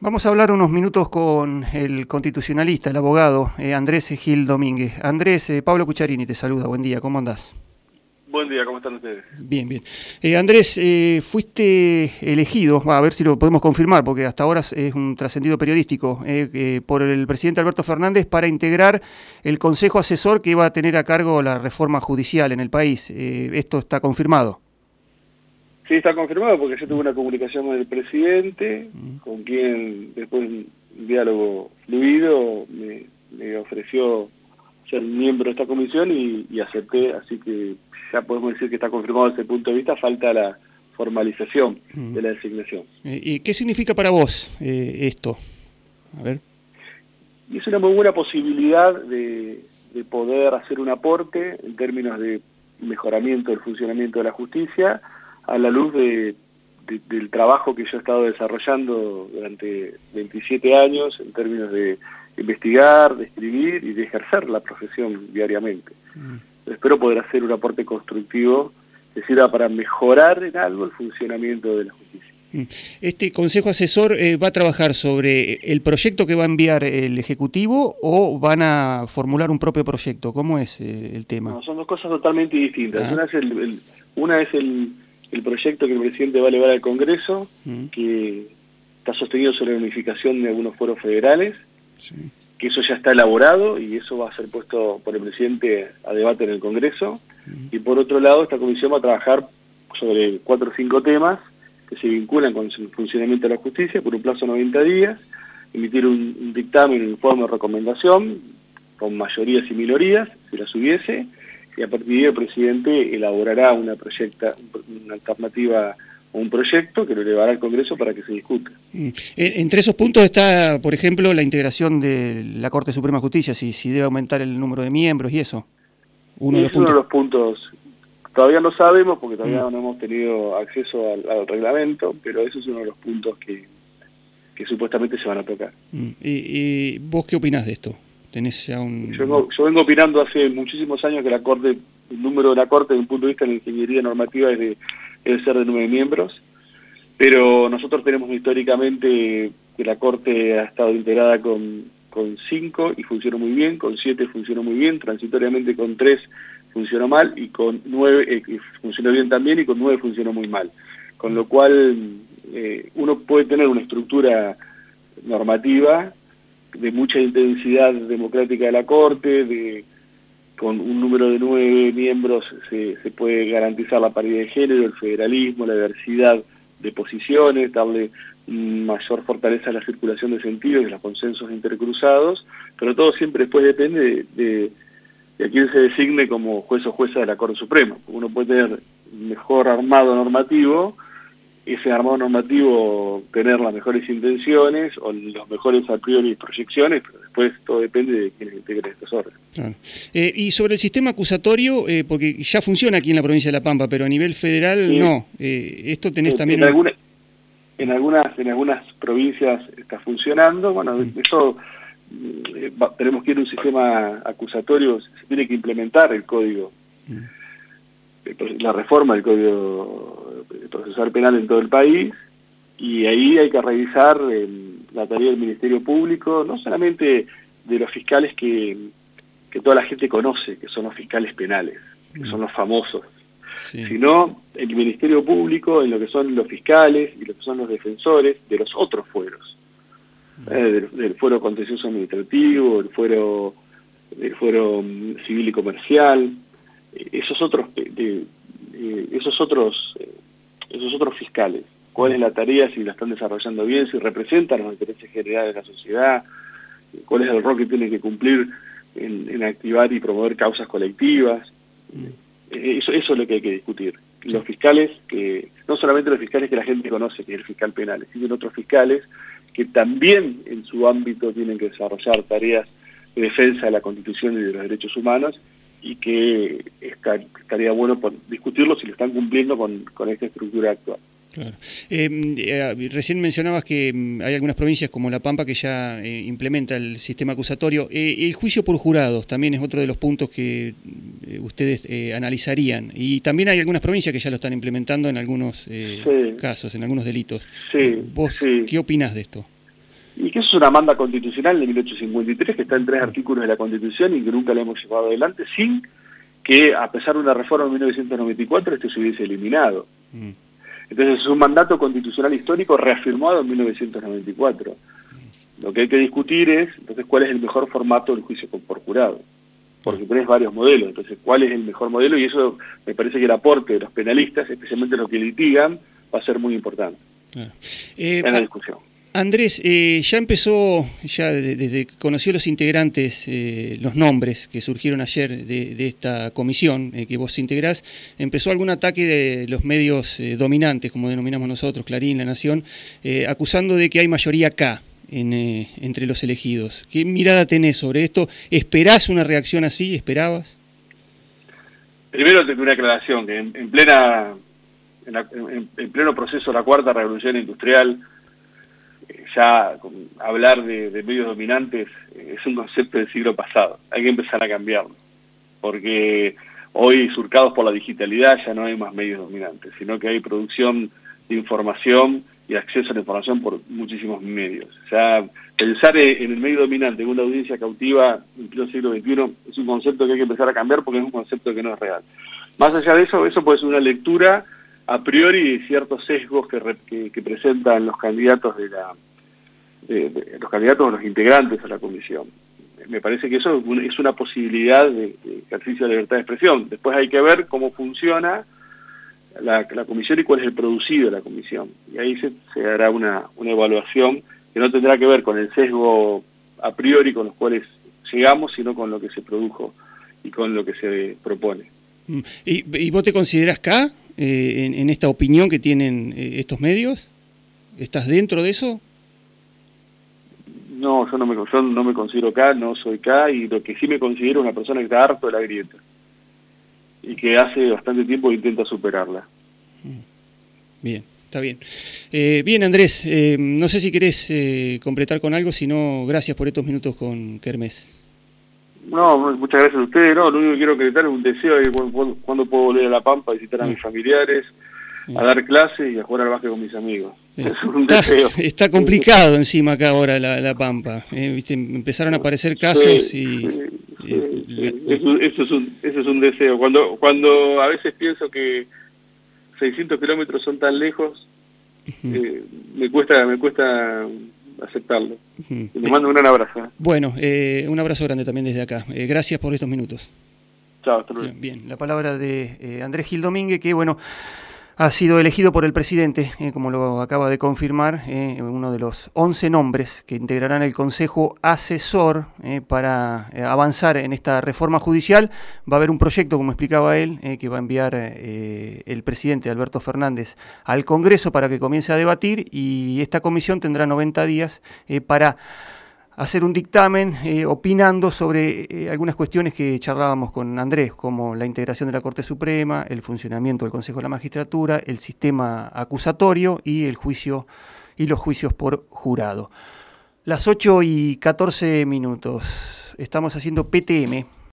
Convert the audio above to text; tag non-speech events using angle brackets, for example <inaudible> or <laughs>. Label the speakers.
Speaker 1: Vamos a hablar unos minutos con el constitucionalista, el abogado eh, Andrés Gil Domínguez. Andrés, eh, Pablo Cucharini te saluda, buen día, ¿cómo andás?
Speaker 2: Buen día, ¿cómo están ustedes?
Speaker 1: Bien, bien. Eh, Andrés, fuiste elegido, a ver si lo podemos confirmar, porque hasta ahora es un trascendido periodístico, por el presidente Alberto Fernández para integrar el consejo asesor que va a tener a cargo la reforma judicial en el país. ¿Esto está confirmado?
Speaker 2: Sí, está confirmado porque yo tuve una comunicación con el presidente, con quien después de un diálogo fluido me, ofreció ser miembro de esta comisión y, acepté, así que ya podemos decir que está confirmado desde ese punto de vista, falta la formalización de la designación.
Speaker 1: Eh, ¿Y qué significa para vos eh, esto?
Speaker 2: A ver. Y es una muy buena posibilidad de poder hacer un aporte en términos de mejoramiento del funcionamiento de la justicia, a la luz de, del trabajo que yo he estado desarrollando durante 27 años en términos de investigar, de escribir y de ejercer la profesión diariamente. Mm. Espero poder hacer un aporte constructivo que sirva para mejorar en algo el funcionamiento de la justicia.
Speaker 1: Mm. Este consejo asesor eh, va a trabajar sobre el proyecto que va a enviar el Ejecutivo o van a formular un propio proyecto. ¿Cómo es eh, el tema?
Speaker 2: son dos cosas totalmente distintas. Ah. Una es el, una es el, el proyecto que el presidente va a elevar al Congreso, mm. que está sostenido sobre la unificación de algunos foros federales, que eso ya está elaborado y eso va a ser puesto por el presidente a debate en el Congreso. Mm. Y por otro lado, esta comisión va a trabajar sobre cuatro o cinco temas que se vinculan con el funcionamiento de la justicia por un plazo de 90 días, emitir un, dictamen, un informe de recomendación, con mayorías y minorías, si las hubiese, y a partir de ahí el presidente elaborará una, proyecta, una alternativa o un proyecto que lo llevará al Congreso para que se discuta.
Speaker 1: Mm. Entre esos puntos está, por ejemplo, la integración de la Corte Suprema de Justicia, si, si debe aumentar el número de miembros y eso.
Speaker 2: Uno, de los, puntos. uno de los puntos. Todavía no sabemos porque todavía mm. no hemos tenido acceso al, reglamento, pero eso es uno de los puntos que, que supuestamente se van a tocar.
Speaker 1: Mm. ¿Y, ¿Y, vos qué opinás de esto?
Speaker 2: Yo, vengo, opinando hace muchísimos años que la Corte, el número de la Corte desde un punto de vista de la ingeniería normativa es de, debe ser de nueve miembros, pero nosotros tenemos históricamente que la Corte ha estado integrada con, con cinco y funcionó muy bien, con siete funcionó muy bien, transitoriamente con tres funcionó mal y con nueve eh, funcionó bien también y con nueve funcionó muy mal. Con lo cual eh, uno puede tener una estructura normativa de mucha intensidad democrática de la Corte, de, con un número de nueve miembros se, se puede garantizar la paridad de género, el federalismo, la diversidad de posiciones, darle mayor fortaleza a la circulación de sentidos y los consensos intercruzados, pero todo siempre después depende de, de, a quién se designe como juez o jueza de la Corte Suprema. Uno puede tener mejor armado normativo, ese armado normativo tener las mejores intenciones o los mejores a priori proyecciones, pero después todo depende de quienes integren estos órdenes.
Speaker 1: Eh, y sobre el sistema acusatorio, eh, porque ya funciona aquí en la provincia de La Pampa, pero a nivel federal no. Eh, esto tenés también...
Speaker 2: En, en, algunas, en algunas provincias está funcionando, bueno, mm. eso tenemos que ir a un sistema acusatorio, se tiene que implementar el código. Mm la reforma del Código Procesal Penal en todo el país, y ahí hay que revisar la tarea del Ministerio Público, no solamente de los fiscales que, que toda la gente conoce, que son los fiscales penales, que son los famosos, sino el Ministerio Público en lo que son los fiscales y lo que son los defensores de los otros fueros, eh, del, fuero contencioso administrativo, el fuero, el fuero mm, civil y comercial, esos otros de, esos otros eh, esos otros fiscales. Cuál es la tarea si la están desarrollando bien si representan los intereses generales de la sociedad cuál es el rol que tienen que cumplir en, activar y promover causas colectivas eh, eso, eso es lo que hay que discutir. Los fiscales que no solamente los fiscales que la gente conoce que es el fiscal penal sino otros fiscales que también en su ámbito tienen que desarrollar tareas de defensa de la Constitución y de los derechos humanos y que estaría bueno por discutirlo si lo están cumpliendo con, con esta estructura actual.
Speaker 1: Claro. Em, eh, recién mencionabas que mm, hay algunas provincias como La Pampa que ya eh, implementa el sistema acusatorio. Eh, el juicio por jurados también es otro de los puntos que ustedes analizarían. Y también hay algunas provincias que ya lo están implementando en algunos casos, en algunos delitos.
Speaker 2: Sí,
Speaker 1: ¿Vos qué opinás de esto?
Speaker 2: Y que eso es una manda constitucional de 1853 que está en tres artículos de la Constitución y que nunca la hemos llevado adelante sin que, a pesar de una reforma en 1994, esto se hubiese eliminado. Mm. Entonces es un mandato constitucional histórico reafirmado en 1994. Lo que hay que discutir es, entonces, cuál es el mejor formato del juicio por jurado. Porque tenés varios modelos, entonces, cuál es el mejor modelo, y eso me parece que el aporte de los penalistas, especialmente los que litigan, va a ser muy importante
Speaker 1: en la discusión. Andrés, eh, ya empezó, ya desde que conoció los integrantes, eh, los nombres que surgieron ayer de, esta comisión eh, que vos integrás, empezó algún ataque de los medios dominantes, como denominamos nosotros, Clarín, La Nación, acusando de que hay mayoría acá entre los elegidos. ¿Qué mirada tenés sobre esto? ¿Esperás una reacción así? ¿Esperabas?
Speaker 2: Primero tengo una aclaración, que en, plena, en pleno proceso de la cuarta revolución industrial, ya hablar de, medios dominantes eh, es un concepto del siglo pasado, hay que empezar a cambiarlo, porque hoy surcados por la digitalidad ya no hay más medios dominantes, sino que hay producción de información y acceso a la información por muchísimos medios. O sea, pensar en el medio dominante, en una audiencia cautiva en el siglo XXI, es un concepto que hay que empezar a cambiar porque es un concepto que no es real. Más allá de eso, eso puede ser una lectura a priori de ciertos sesgos que, que presentan los candidatos de la, de, los candidatos o los integrantes a la comisión. Me parece que eso es una posibilidad de, ejercicio de libertad de expresión. Después hay que ver cómo funciona la, comisión y cuál es el producido de la comisión. Y ahí se, se hará una, una evaluación que no tendrá que ver con el sesgo a priori con los cuales llegamos, sino con lo que se produjo y con lo que se propone.
Speaker 1: Mm. ¿Y, vos te consideras acá, eh, en, esta opinión que tienen eh, estos medios? ¿Estás dentro de eso?
Speaker 2: No, yo no me, yo no me considero acá, no soy acá, y lo que sí me considero es una persona que está harto de la grieta. Y que hace bastante tiempo intenta superarla. Mm.
Speaker 1: Bien, está bien. Eh, bien, Andrés, eh, no sé si querés eh, completar con algo, si no, gracias por estos minutos con Kermés.
Speaker 2: No, muchas gracias a ustedes. No, lo único que quiero concretar es un deseo de cuando, puedo volver a La Pampa a visitar a mis familiares, a dar clases y a jugar al básquet con mis amigos. Es un deseo. <laughs>
Speaker 1: Está, complicado encima acá ahora la, Pampa. Eh, empezaron a aparecer casos y...
Speaker 2: eso, es un, eso es un deseo. Cuando, cuando a veces pienso que 600 kilómetros son tan lejos, eh, me cuesta me cuesta aceptarlo. Le mando un gran abrazo. ¿eh?
Speaker 1: Bueno, un abrazo grande también desde acá. gracias por estos minutos.
Speaker 2: Chao, hasta luego.
Speaker 1: Bien, la palabra de Andrés Gil Domínguez, que bueno ha sido elegido por el presidente, eh, como lo acaba de confirmar, eh, uno de los 11 nombres que integrarán el Consejo Asesor eh, para avanzar en esta reforma judicial. Va a haber un proyecto, como explicaba él, que va a enviar el presidente Alberto Fernández al Congreso para que comience a debatir y esta comisión tendrá 90 días para hacer un dictamen eh, opinando sobre eh, algunas cuestiones que charlábamos con Andrés, como la integración de la Corte Suprema, el funcionamiento del Consejo de la Magistratura, el sistema acusatorio y y los juicios por jurado. Las 8 y 14 minutos. Estamos haciendo PTM.